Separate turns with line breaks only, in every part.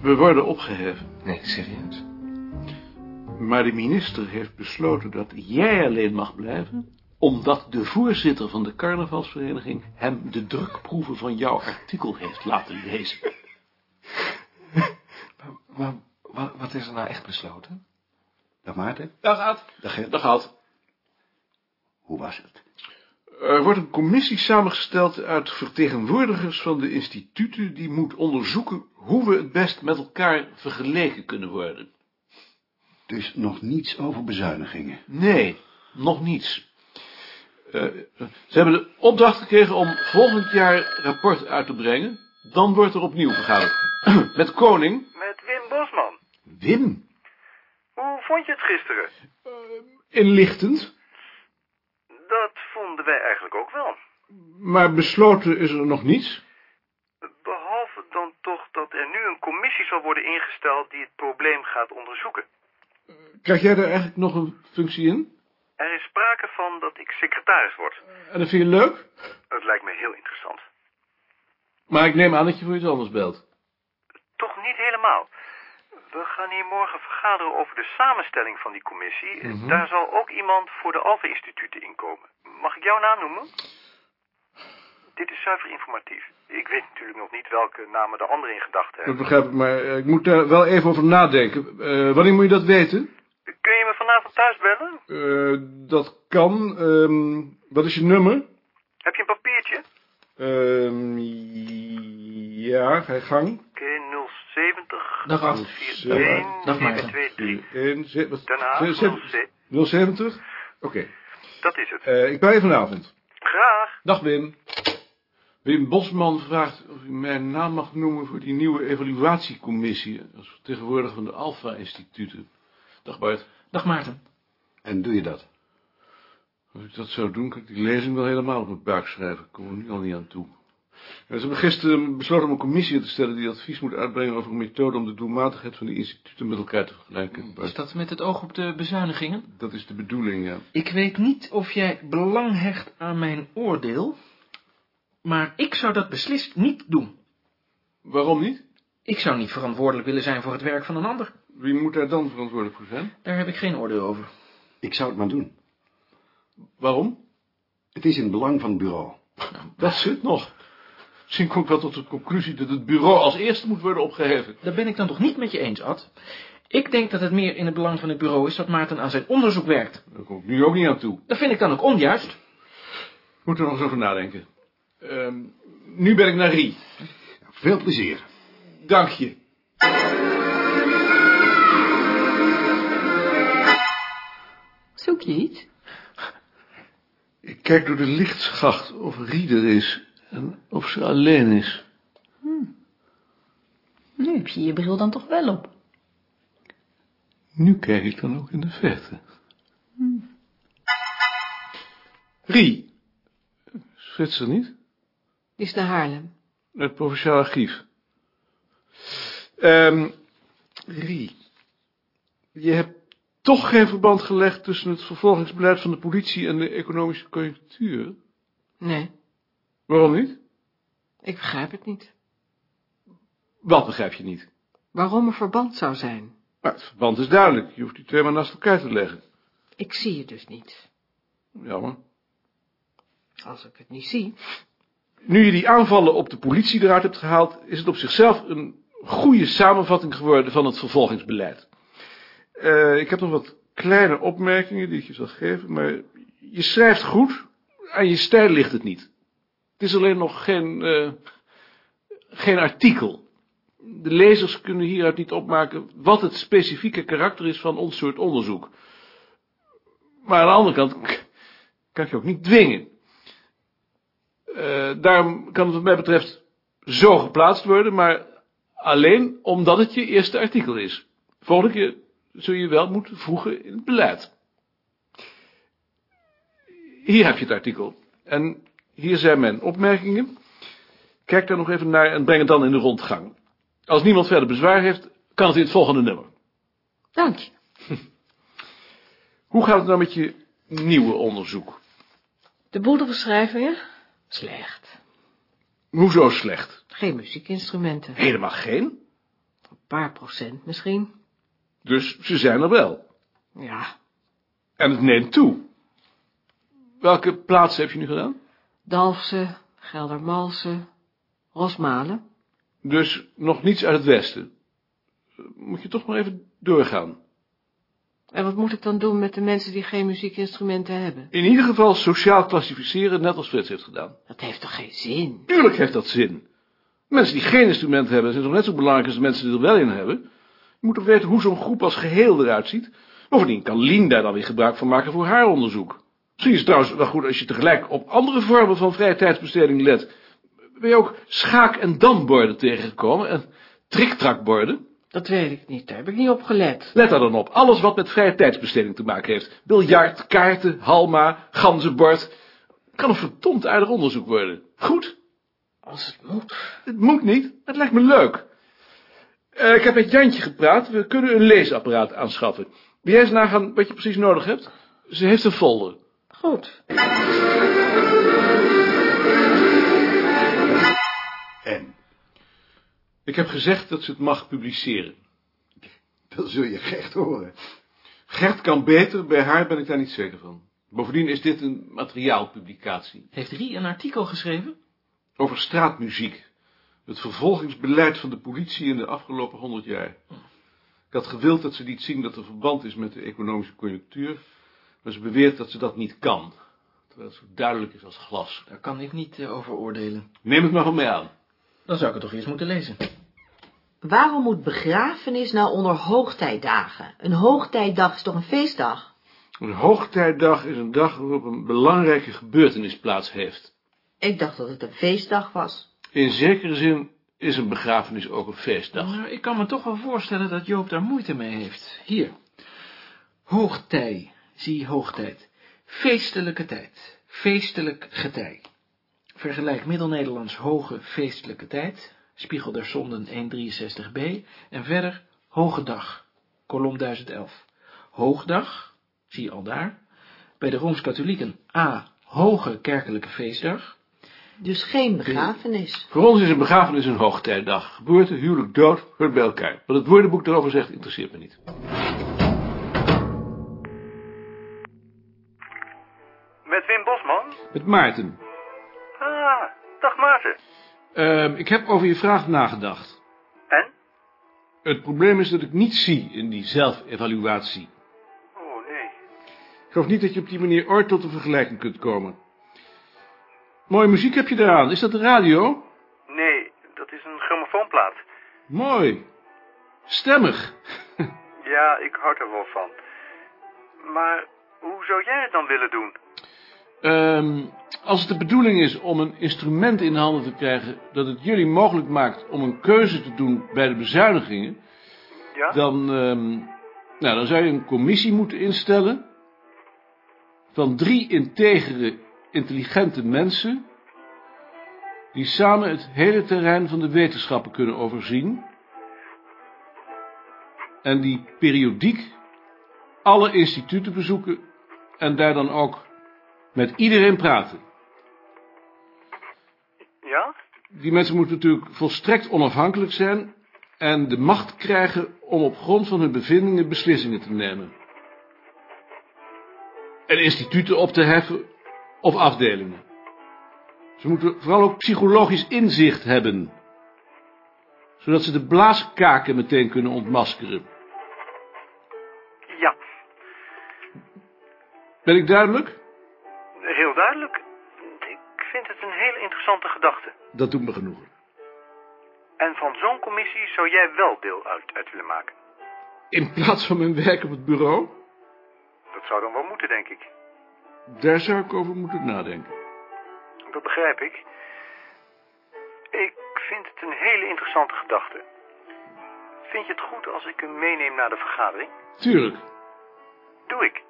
We worden opgeheven.
Nee, serieus.
Maar de minister heeft besloten dat jij alleen mag blijven, omdat de voorzitter van de carnavalsvereniging hem de drukproeven van jouw artikel heeft laten lezen.
Maar, wat, wat is er nou echt besloten?
Dag Maarten.
Dag Ad.
Dag Gert.
Dag Ad.
Hoe was het?
Er wordt een commissie samengesteld uit vertegenwoordigers van de instituten die moet onderzoeken hoe we het best met elkaar vergeleken kunnen worden.
Dus nog niets over bezuinigingen.
Nee, nog niets. Eh, ze hebben de opdracht gekregen om volgend jaar rapport uit te brengen. Dan wordt er opnieuw vergaderd. Met Koning.
Met Wim Bosman.
Wim.
Hoe vond je het gisteren?
Inlichtend.
Wij eigenlijk ook wel.
Maar besloten is er nog niets.
Behalve dan toch dat er nu een commissie zal worden ingesteld die het probleem gaat onderzoeken.
Krijg jij daar eigenlijk nog een functie in?
Er is sprake van dat ik secretaris word.
En dat vind je leuk?
Dat lijkt me heel interessant.
Maar ik neem aan dat je voor iets anders belt.
Toch niet helemaal. We gaan hier morgen vergaderen over de samenstelling van die commissie. Daar zal ook iemand voor de Alpha-instituten inkomen. Mag ik jouw naam noemen? Dit is zuiver informatief. Ik weet natuurlijk nog niet welke namen de anderen in gedachten
Dat
hebben.
begrijp ik, maar eh, ik moet daar wel even over nadenken. Eh, wanneer moet je dat weten?
Kun je me vanavond thuis bellen?
Eh, dat kan. Ehm, wat is je nummer?
Heb je een papiertje?
Ehm, ja, ga je gang.
Oké, 070
Dag Ad.
41
Dag, Maarten.
723.
1, ze, wat,
Den Haag,
ze- ze- 070? Oké.
Dat is het.
Eh, ik bel je vanavond.
Graag.
Dag Wim. Wim Bosman vraagt of u mijn naam mag noemen voor die nieuwe evaluatiecommissie. Als vertegenwoordiger van de Alpha-instituten. Dag Bart.
Dag Maarten.
En doe je dat?
Als ik dat zou doen, kan ik die lezing wel helemaal op mijn buik schrijven. Ik kom er nu al niet aan toe. Ze hebben gisteren besloten om een commissie in te stellen die advies moet uitbrengen over een methode om de doelmatigheid van de instituten met elkaar te vergelijken. Bart,
Is dat met het oog op de bezuinigingen?
dat is de bedoeling, ja.
Ik weet niet of jij belang hecht aan mijn oordeel, maar ik zou dat beslist niet doen.
Waarom niet?
Ik zou niet verantwoordelijk willen zijn voor het werk van een ander.
Wie moet daar dan verantwoordelijk voor zijn?
Daar heb ik geen oordeel over.
Ik zou het maar doen.
Waarom?
Het is in het belang van het bureau.
Dat zit nog. Misschien kom ik wel tot de conclusie dat het bureau als eerste moet worden opgeheven.
Daar ben ik dan toch niet met je eens, Ad? Ik denk dat het meer in het belang van het bureau is dat Maarten aan zijn onderzoek werkt.
Daar kom ik nu ook niet aan toe.
Dat vind ik dan ook onjuist.
Moet er nog eens over nadenken. Ehm, nu ben ik naar Rie.
Veel plezier.
Dank je.
Zoek je iets?
Ik kijk door de lichtschacht of Rie er is. En of ze alleen is.
Nu heb je je bril dan toch wel op.
Nu kijk ik dan ook in de verte. Rie. Zwitser niet?
Die is naar Haarlem.
Het Provinciaal Archief. Ehm Rie. Je hebt toch geen verband gelegd tussen het vervolgingsbeleid van de politie en de economische conjunctuur?
Nee,
Waarom niet?
ik begrijp het niet.
Wat begrijp je niet?
Waarom er verband zou zijn?
Maar het verband is duidelijk. Je hoeft die twee maar naast elkaar te leggen.
Ik zie het dus niet.
Jammer.
Als ik het niet zie.
Nu je die aanvallen op de politie eruit hebt gehaald, is het op zichzelf een goede samenvatting geworden van het vervolgingsbeleid. Eh, ik heb nog wat kleine opmerkingen die ik je zal geven, maar je schrijft goed, aan je stijl ligt het niet. Het is alleen nog geen, eh, geen artikel. De lezers kunnen hieruit niet opmaken wat het specifieke karakter is van ons soort onderzoek. Maar aan de andere kant kan je ook niet dwingen. Eh, daarom kan het wat mij betreft zo geplaatst worden, maar alleen omdat het je eerste artikel is. Volgende keer zul je wel moeten voegen in het beleid. Hier heb je het artikel. En hier zijn mijn opmerkingen. Kijk daar nog even naar en breng het dan in de rondgang. Als niemand verder bezwaar heeft, kan het in het volgende nummer.
Dank je.
Hoe gaat het nou met je nieuwe onderzoek?
De boedelbeschrijvingen? Slecht.
Hoezo slecht?
Geen muziekinstrumenten.
Helemaal geen.
paar procent misschien.
Dus ze zijn er wel.
Ja,
En het neemt toe. Welke plaatsen heb je nu gedaan?
Dalfsen, Geldermalsen, Rosmalen.
Dus nog niets uit het westen. Moet je toch maar even doorgaan.
En wat moet ik dan doen met de mensen die geen muziekinstrumenten hebben?
In ieder geval sociaal klassificeren, net als Frits heeft gedaan.
Dat heeft toch geen zin?
Tuurlijk heeft dat zin. Mensen die geen instrument hebben, zijn toch net zo belangrijk als de mensen die er wel in hebben. Je moet toch weten hoe zo'n groep als geheel eruit ziet. Bovendien kan Lien daar dan weer gebruik van maken voor haar onderzoek. Misschien is het trouwens wel goed als je tegelijk op andere vormen van vrije tijdsbesteding let. Ben je ook schaak- en damborden tegengekomen en triktrakborden?
Dat weet ik niet, daar heb ik niet op gelet.
Let daar dan op, alles wat met vrije tijdsbesteding te maken heeft. Biljart, kaarten, halma, ganzenbord. Kan een verdomd aardig onderzoek worden. Goed?
Als het moet.
Het moet niet, het lijkt me leuk. Eh, ik heb met Jantje gepraat, we kunnen een leesapparaat aanschaffen. Wil jij eens nagaan wat je precies nodig hebt? Ze heeft een folder.
Goed.
En?
Ik heb gezegd dat ze het mag publiceren.
Dat zul je echt horen.
Gert kan beter, bij haar ben ik daar niet zeker van. Bovendien is dit een materiaalpublicatie.
Heeft Rie een artikel geschreven?
Over straatmuziek. Het vervolgingsbeleid van de politie in de afgelopen honderd jaar. Ik had gewild dat ze liet zien dat er verband is met de economische conjunctuur, maar ze beweert dat ze dat niet kan. Terwijl het zo duidelijk is als glas.
Daar kan ik niet eh, over oordelen.
Neem het maar van mij aan.
Dan zou ik het toch eerst moeten lezen.
Waarom moet begrafenis nou onder hoogtijdagen? Een hoogtijdag is toch een feestdag?
Een hoogtijdag is een dag waarop een belangrijke gebeurtenis plaats heeft.
Ik dacht dat het een feestdag was.
In zekere zin is een begrafenis ook een feestdag.
Nou, ik kan me toch wel voorstellen dat Joop daar moeite mee heeft. Hier. Hoogtij. Zie hoogtijd. Feestelijke tijd. Feestelijk getij. Vergelijk Middel-Nederlands hoge feestelijke tijd. Spiegel der Zonden 163b. En verder hoge dag. Kolom 1011. Hoogdag. Zie al daar. Bij de Rooms-Katholieken A. Hoge kerkelijke feestdag.
Dus geen begrafenis.
Voor ons is een begrafenis een hoogtijdag. Geboorte, huwelijk, dood, hoort bij elkaar. Wat het woordenboek daarover zegt, interesseert me niet.
Met
Maarten.
Ah, dag Maarten.
Ehm, ik heb over je vraag nagedacht.
En?
Het probleem is dat ik niet zie in die zelfevaluatie.
Oh nee.
Ik geloof niet dat je op die manier ooit tot een vergelijking kunt komen. Mooie muziek heb je eraan. Is dat de radio?
Nee, dat is een grammofoonplaat.
Mooi. Stemmig.
Ja, ik houd er wel van. Maar hoe zou jij het dan willen doen?
Ehm, als het de bedoeling is om een instrument in handen te krijgen dat het jullie mogelijk maakt om een keuze te doen bij de bezuinigingen,
Ja?
dan, ehm, nou, dan zou je een commissie moeten instellen van drie integere, intelligente mensen die samen het hele terrein van de wetenschappen kunnen overzien en die periodiek alle instituten bezoeken en daar dan ook met iedereen praten.
Ja?
Die mensen moeten natuurlijk volstrekt onafhankelijk zijn en de macht krijgen om op grond van hun bevindingen beslissingen te nemen. En instituten op te heffen of afdelingen. Ze moeten vooral ook psychologisch inzicht hebben, zodat ze de blaaskaken meteen kunnen ontmaskeren.
Ja,
Ben ik duidelijk?
Heel duidelijk. Ik vind het een hele interessante gedachte.
Dat doet me genoegen.
En van zo'n commissie zou jij wel deel uit, uit willen maken.
In plaats van mijn werk op het bureau,
Dat zou dan wel moeten, denk ik.
daar zou ik over moeten nadenken.
Dat begrijp ik. Ik vind het een hele interessante gedachte. Vind je het goed als ik hem meeneem naar de vergadering?
Tuurlijk.
Doe ik.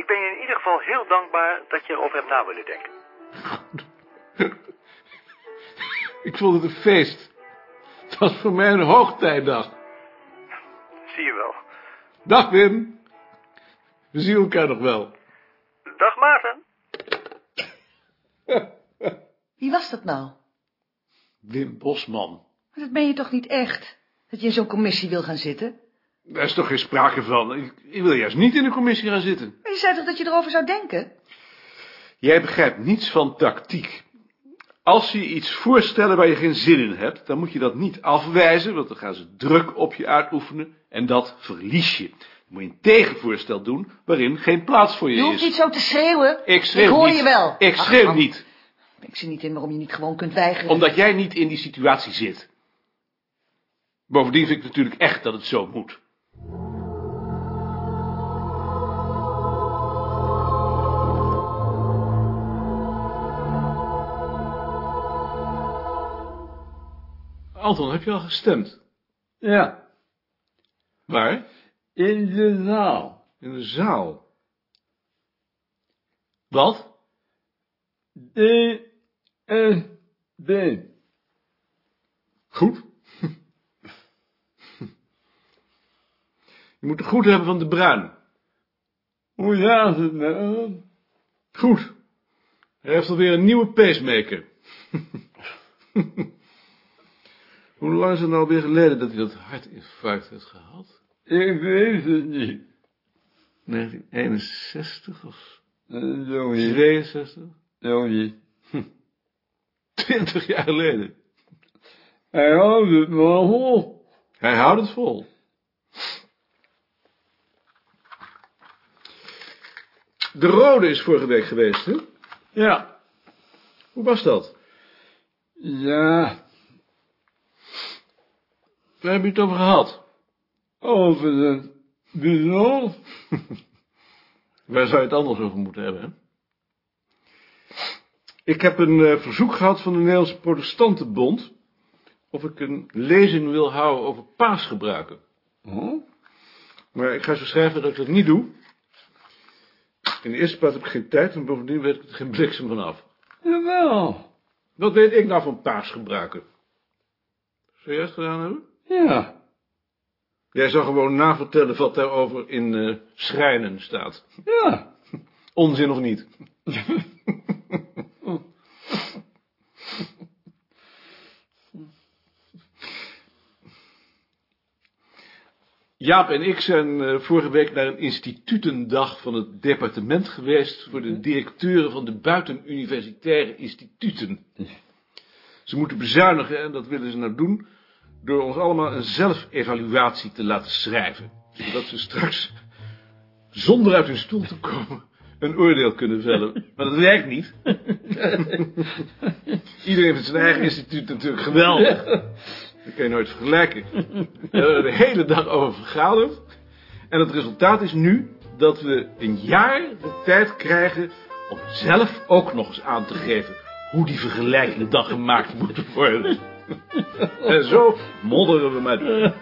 Ik ben je in ieder geval heel dankbaar dat je erover hebt na willen denken.
Ik vond het een feest. Het was voor mij een hoogtijdag.
Zie je wel.
Dag Wim. We zien elkaar nog wel.
Dag Maarten.
Wie was dat nou?
Wim Bosman.
Maar dat ben je toch niet echt? Dat je in zo'n commissie wil gaan zitten?
Daar is toch geen sprake van. Ik, ik wil juist niet in de commissie gaan zitten.
Maar je zei toch dat je erover zou denken?
Jij begrijpt niets van tactiek. Als ze je iets voorstellen waar je geen zin in hebt, dan moet je dat niet afwijzen, want dan gaan ze druk op je uitoefenen en dat verlies je. Dan moet je een tegenvoorstel doen waarin geen plaats voor je,
Je hoeft
is.
niet zo te schreeuwen.
Ik schreeuw
Ik hoor
niet.
je wel.
Ik
Ach,
schreeuw
man.
niet,
Ik zie niet in waarom je niet gewoon kunt weigeren.
omdat jij niet in die situatie zit. Bovendien vind ik natuurlijk echt dat het zo moet. Anton, heb je al gestemd?
Ja,
Waar?
in de zaal.
In de zaal. Wat?
D, S, D.
Goed. Je moet de goed hebben van de bruin.
Hoe gaat het hem?
Goed. Hij heeft alweer een nieuwe pacemaker. Hoe lang is het nou alweer geleden dat hij dat hartinfarct heeft gehad?
Ik weet het niet.
1961 of
Zo niet,
62?
zo niet.
20 jaar geleden.
Hij houdt het maar vol.
Hij houdt het vol. De rode is vorige week geweest, hè?
Ja,
Hoe was dat?
ja,
Waar heb je het over gehad?
over het bijzonder.
Waar zou je het anders over moeten hebben, hè? Ik heb een eh, verzoek gehad van de Nederlandse Protestantenbond... of ik een lezing wil houden over paasgebruiken.
Huh?
Maar ik ga zo schrijven dat ik dat niet doe. In de eerste plaats heb ik geen tijd... en bovendien weet ik er geen bliksem van af.
Jawel,
Wat weet ik nou van paasgebruiken? Zou jij het gedaan hebben?
Ja.
Jij zou gewoon navertellen wat daarover in eh, schrijnen staat.
Ja,
Onzin of niet? Jaap en ik zijn eh, vorige week naar een institutendag van het departement geweest voor de directeuren van de buitenuniversitaire instituten. Ze moeten bezuinigen en dat willen ze nou doen door ons allemaal een zelfevaluatie te laten schrijven. Zodat ze straks, zonder uit hun stoel te komen, een oordeel kunnen vellen. Maar dat werkt niet. Iedereen vindt zijn eigen instituut natuurlijk geweldig. Dat kan je nooit vergelijken. We hebben er de hele dag over vergaderd. En het resultaat is nu dat we een jaar de tijd krijgen om zelf ook nog eens aan te geven hoe die vergelijkingen dan gemaakt moeten worden. En zo modderen we met.